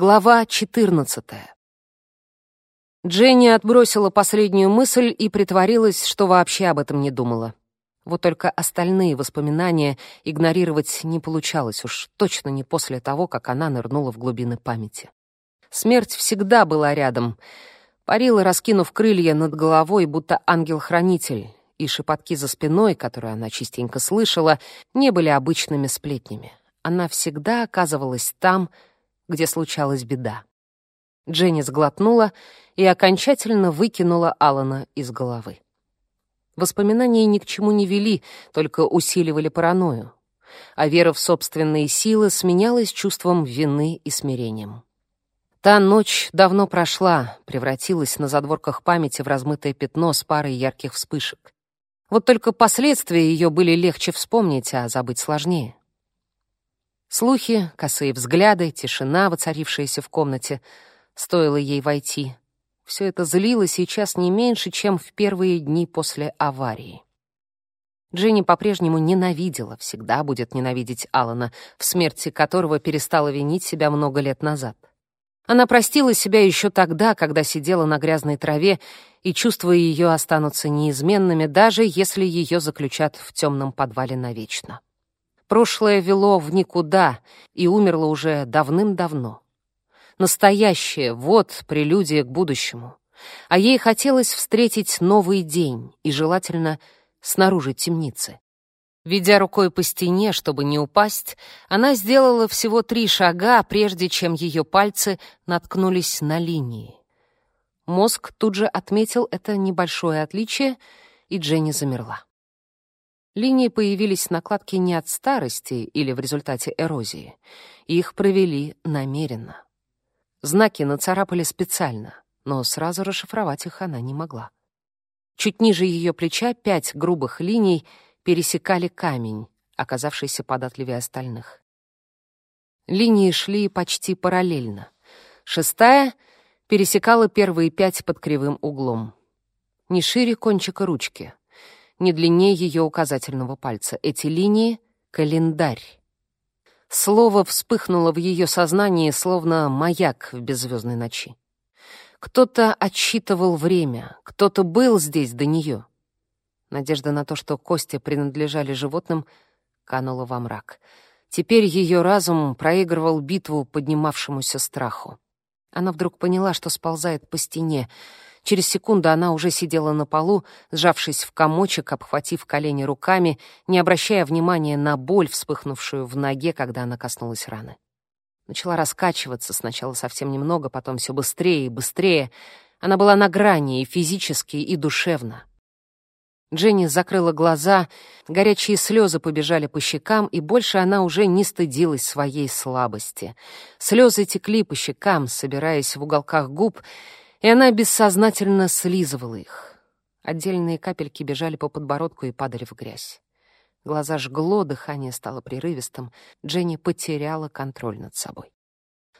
Глава 14. Дженни отбросила последнюю мысль и притворилась, что вообще об этом не думала. Вот только остальные воспоминания игнорировать не получалось уж точно не после того, как она нырнула в глубины памяти. Смерть всегда была рядом. Парила, раскинув крылья над головой, будто ангел-хранитель, и шепотки за спиной, которые она частенько слышала, не были обычными сплетнями. Она всегда оказывалась там, где случалась беда. Дженни сглотнула и окончательно выкинула Алана из головы. Воспоминания ни к чему не вели, только усиливали паранойю. А вера в собственные силы сменялась чувством вины и смирением. Та ночь давно прошла, превратилась на задворках памяти в размытое пятно с парой ярких вспышек. Вот только последствия ее были легче вспомнить, а забыть сложнее. Слухи, косые взгляды, тишина, воцарившаяся в комнате, стоило ей войти. Все это злило сейчас не меньше, чем в первые дни после аварии. Дженни по-прежнему ненавидела, всегда будет ненавидеть Алана, в смерти которого перестала винить себя много лет назад. Она простила себя еще тогда, когда сидела на грязной траве, и чувства ее останутся неизменными, даже если ее заключат в темном подвале навечно. Прошлое вело в никуда и умерло уже давным-давно. Настоящее — вот прелюдия к будущему. А ей хотелось встретить новый день, и желательно снаружи темницы. Ведя рукой по стене, чтобы не упасть, она сделала всего три шага, прежде чем ее пальцы наткнулись на линии. Мозг тут же отметил это небольшое отличие, и Дженни замерла. Линии появились на кладке не от старости или в результате эрозии. Их провели намеренно. Знаки нацарапали специально, но сразу расшифровать их она не могла. Чуть ниже ее плеча пять грубых линий пересекали камень, оказавшийся податливее остальных. Линии шли почти параллельно. Шестая пересекала первые пять под кривым углом. Не шире кончика ручки, не длиннее ее указательного пальца. Эти линии — календарь. Слово вспыхнуло в ее сознании, словно маяк в беззвездной ночи. Кто-то отсчитывал время, кто-то был здесь до нее. Надежда на то, что кости принадлежали животным, канула во мрак. Теперь ее разум проигрывал битву поднимавшемуся страху. Она вдруг поняла, что сползает по стене, Через секунду она уже сидела на полу, сжавшись в комочек, обхватив колени руками, не обращая внимания на боль, вспыхнувшую в ноге, когда она коснулась раны. Начала раскачиваться, сначала совсем немного, потом все быстрее и быстрее. Она была на грани и физически, и душевно. Дженни закрыла глаза, горячие слезы побежали по щекам, и больше она уже не стыдилась своей слабости. Слезы текли по щекам, собираясь в уголках губ, и она бессознательно слизывала их. Отдельные капельки бежали по подбородку и падали в грязь. Глаза жгло, дыхание стало прерывистым. Дженни потеряла контроль над собой.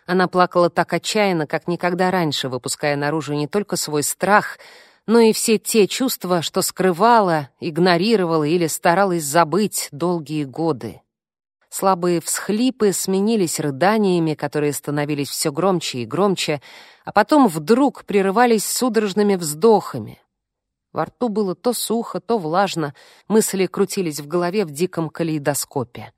Она плакала так отчаянно, как никогда раньше, выпуская наружу не только свой страх, но и все те чувства, что скрывала, игнорировала или старалась забыть долгие годы. Слабые всхлипы сменились рыданиями, которые становились все громче и громче, а потом вдруг прерывались судорожными вздохами. Во рту было то сухо, то влажно, мысли крутились в голове в диком калейдоскопе.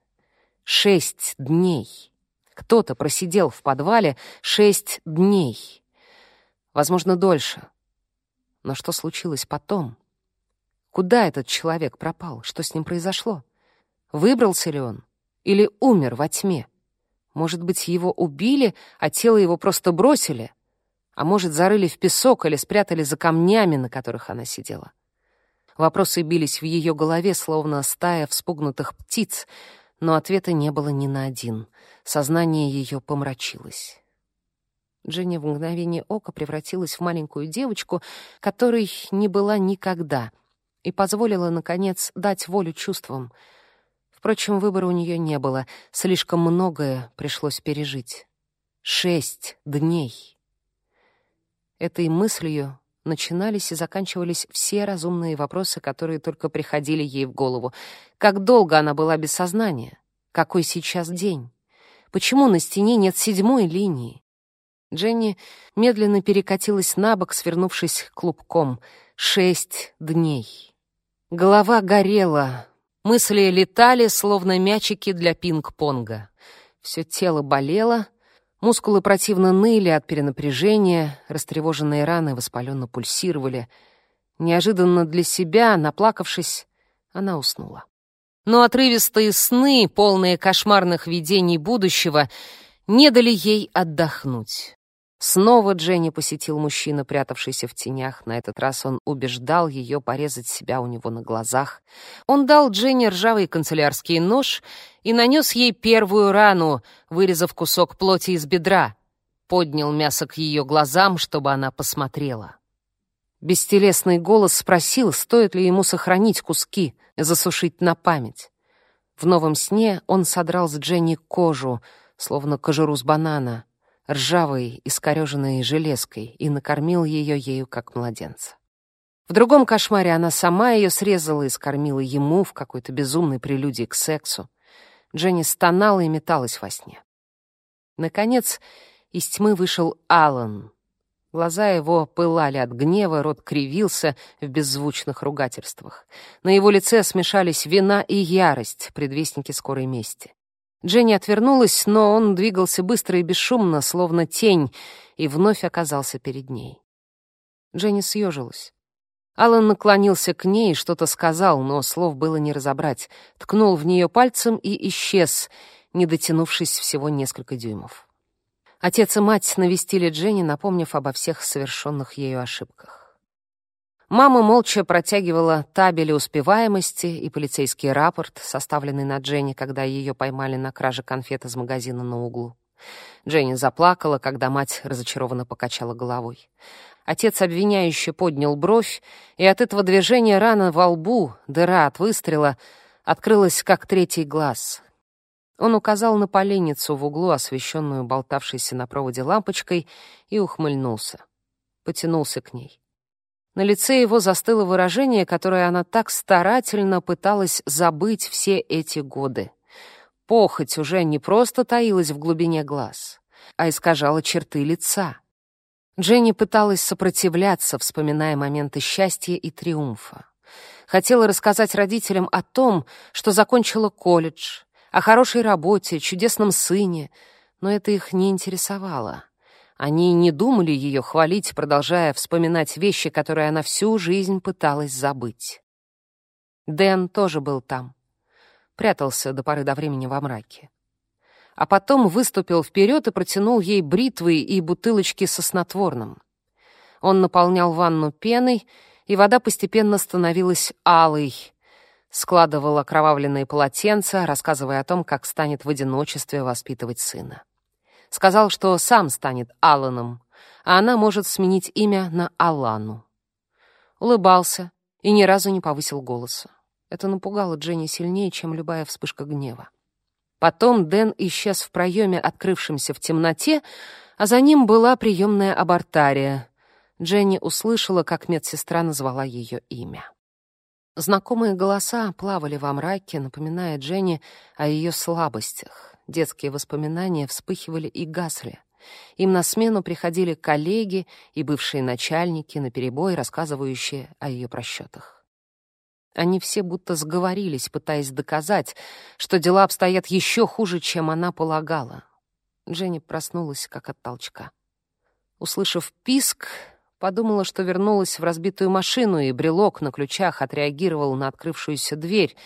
Шесть дней. Кто-то просидел в подвале шесть дней. Возможно, дольше. Но что случилось потом? Куда этот человек пропал? Что с ним произошло? Выбрался ли он? Или умер во тьме? Может быть, его убили, а тело его просто бросили? А может, зарыли в песок или спрятали за камнями, на которых она сидела? Вопросы бились в ее голове, словно стая вспугнутых птиц, но ответа не было ни на один. Сознание ее помрачилось. Дженни в мгновение ока превратилась в маленькую девочку, которой не была никогда, и позволила, наконец, дать волю чувствам — Впрочем, выбора у нее не было, слишком многое пришлось пережить. Шесть дней. Этой мыслью начинались и заканчивались все разумные вопросы, которые только приходили ей в голову. Как долго она была без сознания? Какой сейчас день? Почему на стене нет седьмой линии? Дженни медленно перекатилась на бок, свернувшись клубком. Шесть дней. Голова горела, мысли летали, словно мячики для пинг-понга. Все тело болело, мускулы противно ныли от перенапряжения, растревоженные раны воспаленно пульсировали. Неожиданно для себя, наплакавшись, она уснула. Но отрывистые сны, полные кошмарных видений будущего, не дали ей отдохнуть. Снова Дженни посетил мужчина, прятавшийся в тенях. На этот раз он убеждал ее порезать себя у него на глазах. Он дал Дженни ржавый канцелярский нож и нанес ей первую рану, вырезав кусок плоти из бедра. Поднял мясо к ее глазам, чтобы она посмотрела. Бестелесный голос спросил, стоит ли ему сохранить куски, засушить на память. В новом сне он содрал с Дженни кожу, словно кожуру с банана — ржавой, искореженной железкой, и накормил ее ею как младенца. В другом кошмаре она сама ее срезала и скормила ему в какой-то безумной прелюдии к сексу. Дженни стонала и металась во сне. Наконец, из тьмы вышел Алан. Глаза его пылали от гнева, рот кривился в беззвучных ругательствах. На его лице смешались вина и ярость, предвестники скорой мести. Дженни отвернулась, но он двигался быстро и бесшумно, словно тень, и вновь оказался перед ней. Дженни съежилась. Алан наклонился к ней и что-то сказал, но слов было не разобрать. Ткнул в нее пальцем и исчез, не дотянувшись всего несколько дюймов. Отец и мать навестили Дженни, напомнив обо всех совершенных ею ошибках. Мама молча протягивала табели успеваемости и полицейский рапорт, составленный на Дженни, когда ее поймали на краже конфет из магазина на углу. Дженни заплакала, когда мать разочарованно покачала головой. Отец обвиняюще поднял бровь, и от этого движения рана во лбу, дыра от выстрела, открылась как третий глаз. Он указал на поленницу в углу, освещенную болтавшейся на проводе лампочкой, и ухмыльнулся. Потянулся к ней. На лице его застыло выражение, которое она так старательно пыталась забыть все эти годы. Похоть уже не просто таилась в глубине глаз, а искажала черты лица. Дженни пыталась сопротивляться, вспоминая моменты счастья и триумфа. Хотела рассказать родителям о том, что закончила колледж, о хорошей работе, чудесном сыне, но это их не интересовало. Они не думали ее хвалить, продолжая вспоминать вещи, которые она всю жизнь пыталась забыть. Дэн тоже был там. Прятался до поры до времени во мраке. А потом выступил вперед и протянул ей бритвы и бутылочки со снотворным. Он наполнял ванну пеной, и вода постепенно становилась алой, складывал окровавленные полотенца, рассказывая о том, как станет в одиночестве воспитывать сына. Сказал, что сам станет Алланом, а она может сменить имя на Алану. Улыбался и ни разу не повысил голоса. Это напугало Дженни сильнее, чем любая вспышка гнева. Потом Дэн исчез в проеме, открывшемся в темноте, а за ним была приемная абортария. Дженни услышала, как медсестра назвала ее имя. Знакомые голоса плавали во мраке, напоминая Дженни о ее слабостях. Детские воспоминания вспыхивали и гасли. Им на смену приходили коллеги и бывшие начальники, наперебой рассказывающие о ее просчетах. Они все будто сговорились, пытаясь доказать, что дела обстоят еще хуже, чем она полагала. Дженни проснулась, как от толчка. Услышав писк, подумала, что вернулась в разбитую машину, и брелок на ключах отреагировал на открывшуюся дверь —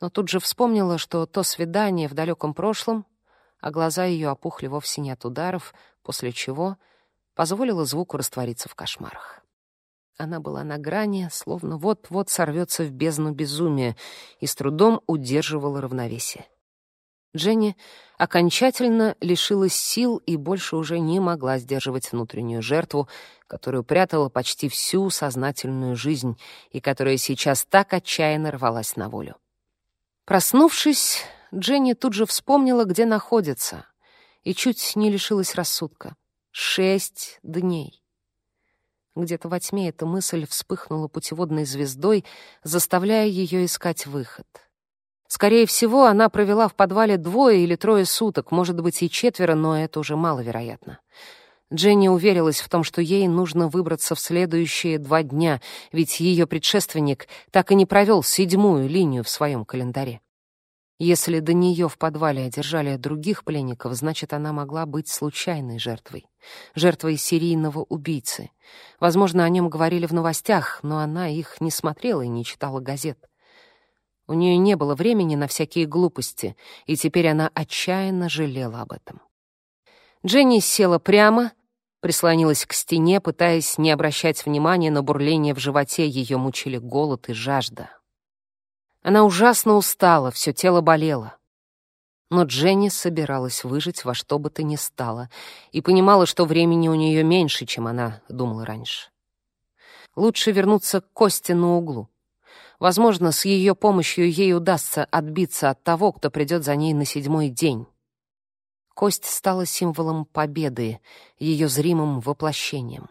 но тут же вспомнила, что то свидание в далеком прошлом, а глаза ее опухли вовсе не от ударов, после чего позволила звуку раствориться в кошмарах. Она была на грани, словно вот-вот сорвется в бездну безумия, и с трудом удерживала равновесие. Дженни окончательно лишилась сил и больше уже не могла сдерживать внутреннюю жертву, которую прятала почти всю сознательную жизнь и которая сейчас так отчаянно рвалась на волю. Проснувшись, Дженни тут же вспомнила, где находится, и чуть не лишилась рассудка. Шесть дней. Где-то во тьме эта мысль вспыхнула путеводной звездой, заставляя ее искать выход. Скорее всего, она провела в подвале двое или трое суток, может быть, и четверо, но это уже маловероятно. Дженни уверилась в том, что ей нужно выбраться в следующие два дня, ведь ее предшественник так и не провел седьмую линию в своем календаре. Если до нее в подвале одержали других пленников, значит, она могла быть случайной жертвой. Жертвой серийного убийцы. Возможно, о нем говорили в новостях, но она их не смотрела и не читала газет. У нее не было времени на всякие глупости, и теперь она отчаянно жалела об этом. Дженни села прямо, прислонилась к стене, пытаясь не обращать внимания на бурление в животе, ее мучили голод и жажда. Она ужасно устала, все тело болело. Но Дженни собиралась выжить во что бы то ни стало и понимала, что времени у нее меньше, чем она думала раньше. Лучше вернуться к Косте на углу. Возможно, с ее помощью ей удастся отбиться от того, кто придет за ней на седьмой день. Кость стала символом победы, ее зримым воплощением.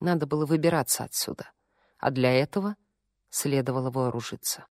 Надо было выбираться отсюда, а для этого следовало вооружиться.